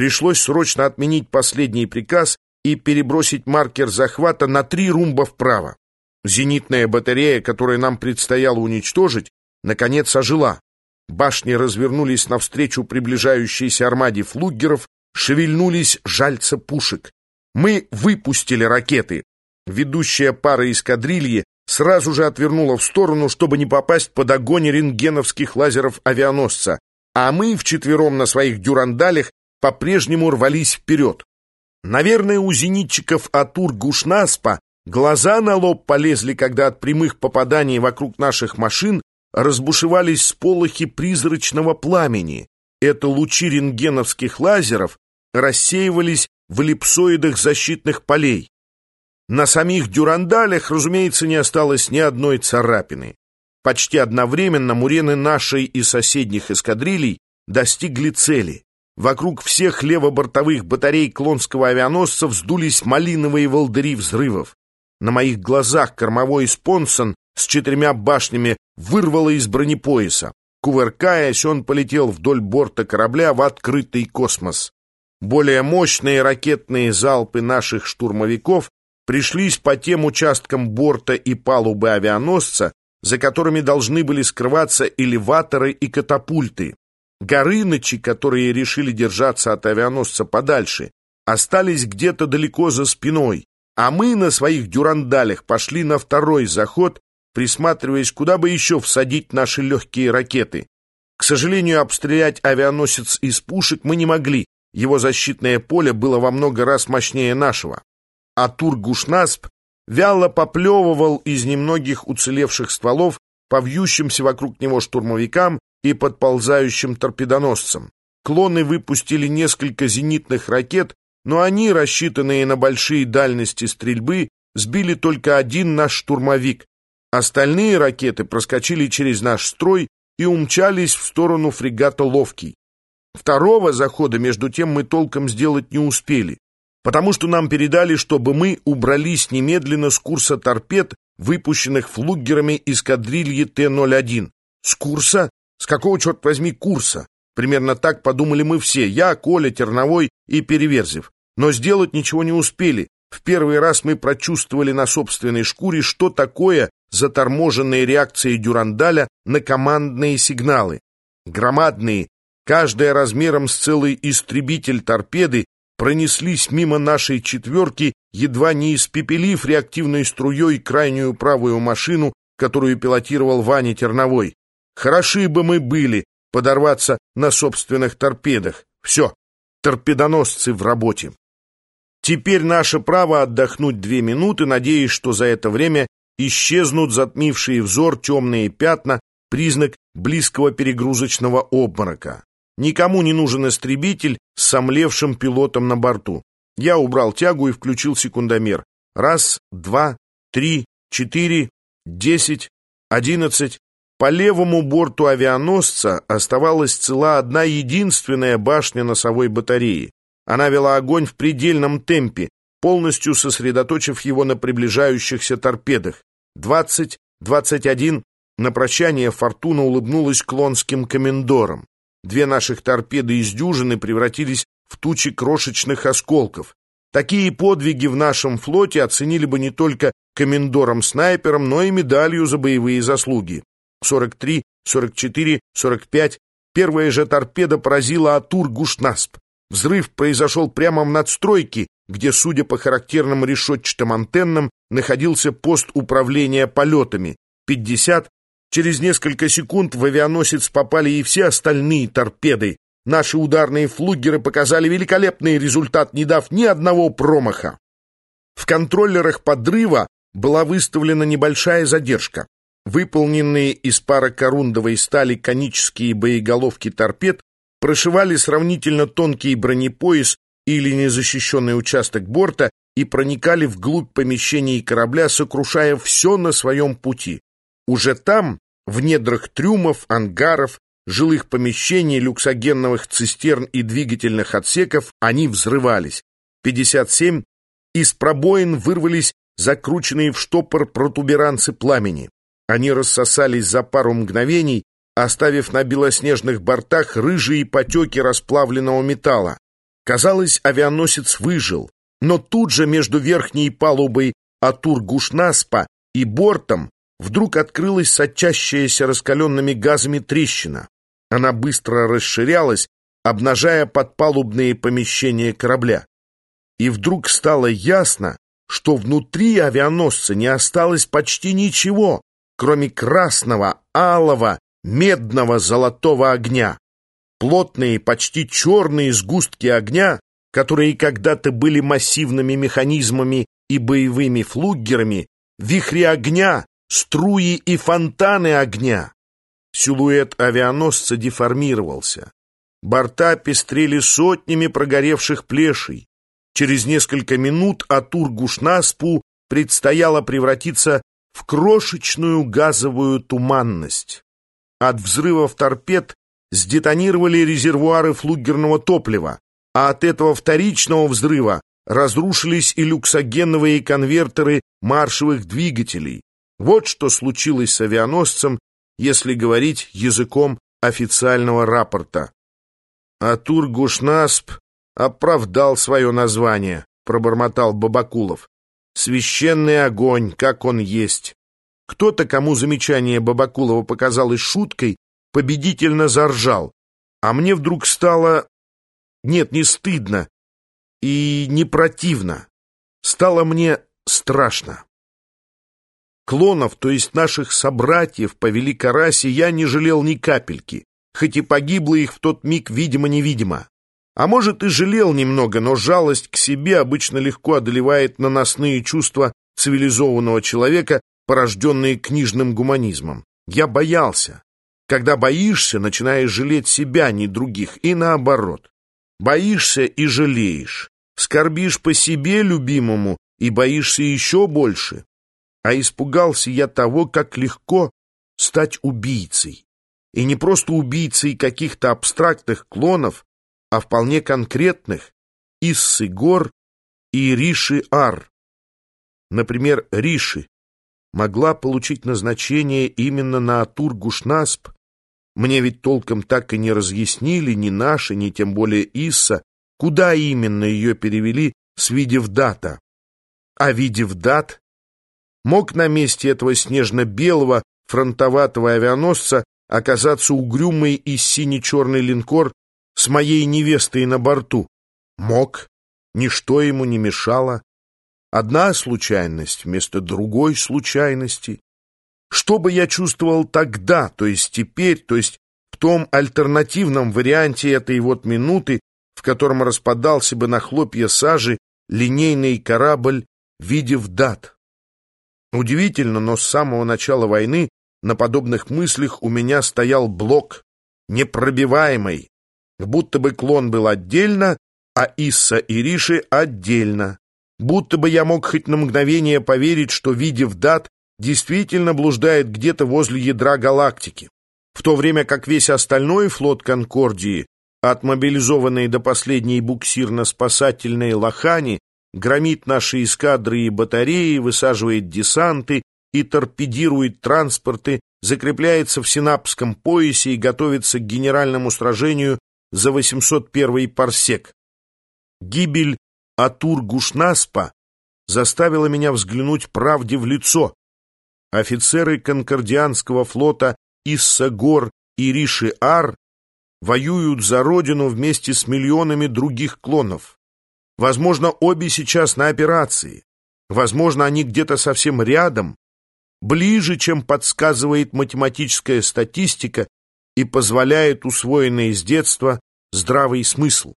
Пришлось срочно отменить последний приказ и перебросить маркер захвата на три румба вправо. Зенитная батарея, которую нам предстояло уничтожить, наконец ожила. Башни развернулись навстречу приближающейся армаде флуггеров, шевельнулись жальца пушек. Мы выпустили ракеты. Ведущая пара эскадрильи сразу же отвернула в сторону, чтобы не попасть под огонь рентгеновских лазеров авианосца, а мы вчетвером на своих дюрандалях по-прежнему рвались вперед. Наверное, у зенитчиков Атур Гушнаспа глаза на лоб полезли, когда от прямых попаданий вокруг наших машин разбушевались сполохи призрачного пламени. Это лучи рентгеновских лазеров рассеивались в эллипсоидах защитных полей. На самих дюрандалях, разумеется, не осталось ни одной царапины. Почти одновременно мурены нашей и соседних эскадрилей достигли цели. Вокруг всех левобортовых батарей клонского авианосца вздулись малиновые волдыри взрывов. На моих глазах кормовой спонсон с четырьмя башнями вырвало из бронепояса. Кувыркаясь, он полетел вдоль борта корабля в открытый космос. Более мощные ракетные залпы наших штурмовиков пришлись по тем участкам борта и палубы авианосца, за которыми должны были скрываться элеваторы и катапульты. Горынычи, которые решили держаться от авианосца подальше, остались где-то далеко за спиной, а мы на своих дюрандалях пошли на второй заход, присматриваясь, куда бы еще всадить наши легкие ракеты. К сожалению, обстрелять авианосец из пушек мы не могли, его защитное поле было во много раз мощнее нашего. А Тургушнасп вяло поплевывал из немногих уцелевших стволов по вьющимся вокруг него штурмовикам и подползающим торпедоносцам. Клоны выпустили несколько зенитных ракет, но они, рассчитанные на большие дальности стрельбы, сбили только один наш штурмовик. Остальные ракеты проскочили через наш строй и умчались в сторону фрегата «Ловкий». Второго захода, между тем, мы толком сделать не успели, потому что нам передали, чтобы мы убрались немедленно с курса торпед, выпущенных флугерами эскадрильи Т-01. С курса? С какого, черт возьми, курса? Примерно так подумали мы все, я, Коля, Терновой и Переверзев. Но сделать ничего не успели. В первый раз мы прочувствовали на собственной шкуре, что такое заторможенные реакции Дюрандаля на командные сигналы. Громадные, каждая размером с целый истребитель торпеды, пронеслись мимо нашей четверки, едва не испепелив реактивной струей крайнюю правую машину, которую пилотировал Ваня Терновой. Хороши бы мы были подорваться на собственных торпедах. Все, торпедоносцы в работе. Теперь наше право отдохнуть две минуты, надеясь, что за это время исчезнут затмившие взор темные пятна, признак близкого перегрузочного обморока. Никому не нужен истребитель с сомлевшим пилотом на борту. Я убрал тягу и включил секундомер. Раз, два, три, четыре, десять, одиннадцать. По левому борту авианосца оставалась цела одна единственная башня носовой батареи. Она вела огонь в предельном темпе, полностью сосредоточив его на приближающихся торпедах. Двадцать, двадцать один. На прощание Фортуна улыбнулась клонским комендорам. Две наших торпеды из дюжины превратились в тучи крошечных осколков. Такие подвиги в нашем флоте оценили бы не только комендором-снайпером, но и медалью за боевые заслуги. 43, 44, 45. Первая же торпеда поразила Атур-Гушнасп. Взрыв произошел прямо в надстройке, где, судя по характерным решетчатым антеннам, находился пост управления полетами. 50, Через несколько секунд в авианосец попали и все остальные торпеды. Наши ударные флугеры показали великолепный результат, не дав ни одного промаха. В контроллерах подрыва была выставлена небольшая задержка. Выполненные из парокорундовой стали конические боеголовки торпед прошивали сравнительно тонкий бронепояс или незащищенный участок борта и проникали вглубь помещений корабля, сокрушая все на своем пути. Уже там, в недрах трюмов, ангаров, жилых помещений, люксогенных цистерн и двигательных отсеков, они взрывались. 57 из пробоин вырвались закрученные в штопор протуберанцы пламени. Они рассосались за пару мгновений, оставив на белоснежных бортах рыжие потеки расплавленного металла. Казалось, авианосец выжил, но тут же между верхней палубой Атур-Гушнаспа и бортом вдруг открылась сочащаяся раскаленными газами трещина. Она быстро расширялась, обнажая подпалубные помещения корабля. И вдруг стало ясно, что внутри авианосца не осталось почти ничего, кроме красного, алого, медного, золотого огня. Плотные, почти черные сгустки огня, которые когда-то были массивными механизмами и боевыми флуггерами, вихри огня, струи и фонтаны огня. Силуэт авианосца деформировался. Борта пестрели сотнями прогоревших плешей. Через несколько минут Атур-Гушнаспу предстояло превратиться в крошечную газовую туманность. От взрывов торпед сдетонировали резервуары флугерного топлива, а от этого вторичного взрыва разрушились и люксогеновые конвертеры маршевых двигателей. Вот что случилось с авианосцем, если говорить языком официального рапорта. Атур Гушнасп оправдал свое название, пробормотал Бабакулов. Священный огонь, как он есть. Кто-то, кому замечание Бабакулова показалось шуткой, победительно заржал, а мне вдруг стало... Нет, не стыдно и не противно. Стало мне страшно. Клонов, то есть наших собратьев по Великорасе, я не жалел ни капельки, хоть и погибло их в тот миг видимо-невидимо. А может, и жалел немного, но жалость к себе обычно легко одолевает наносные чувства цивилизованного человека, порожденные книжным гуманизмом. Я боялся. Когда боишься, начинаешь жалеть себя, не других, и наоборот. Боишься и жалеешь. Скорбишь по себе, любимому, и боишься еще больше. А испугался я того, как легко стать убийцей. И не просто убийцей каких-то абстрактных клонов, а вполне конкретных Иссы Гор и Риши Ар. Например, Риши могла получить назначение именно на Атур-Гушнасп, мне ведь толком так и не разъяснили ни наши, ни тем более Исса, куда именно ее перевели с Видевдата. А Видевдат мог на месте этого снежно-белого фронтоватого авианосца оказаться угрюмый и сине-черный линкор с моей невестой на борту. Мог, ничто ему не мешало. Одна случайность вместо другой случайности. Что бы я чувствовал тогда, то есть теперь, то есть в том альтернативном варианте этой вот минуты, в котором распадался бы на хлопья сажи линейный корабль, видев дат. Удивительно, но с самого начала войны на подобных мыслях у меня стоял блок, непробиваемый, будто бы клон был отдельно, а Исса и Риши отдельно. Будто бы я мог хоть на мгновение поверить, что, видев дат, действительно блуждает где-то возле ядра галактики, в то время как весь остальной флот Конкордии, отмобилизованный до последней буксирно-спасательной лохани, громит наши эскадры и батареи, высаживает десанты и торпедирует транспорты, закрепляется в синапском поясе и готовится к генеральному сражению за 801 парсек. Гибель Атур-Гушнаспа заставила меня взглянуть правде в лицо, Офицеры Конкордианского флота Исса-Гор и Риши-Ар воюют за родину вместе с миллионами других клонов. Возможно, обе сейчас на операции. Возможно, они где-то совсем рядом, ближе, чем подсказывает математическая статистика и позволяет усвоенный с детства здравый смысл.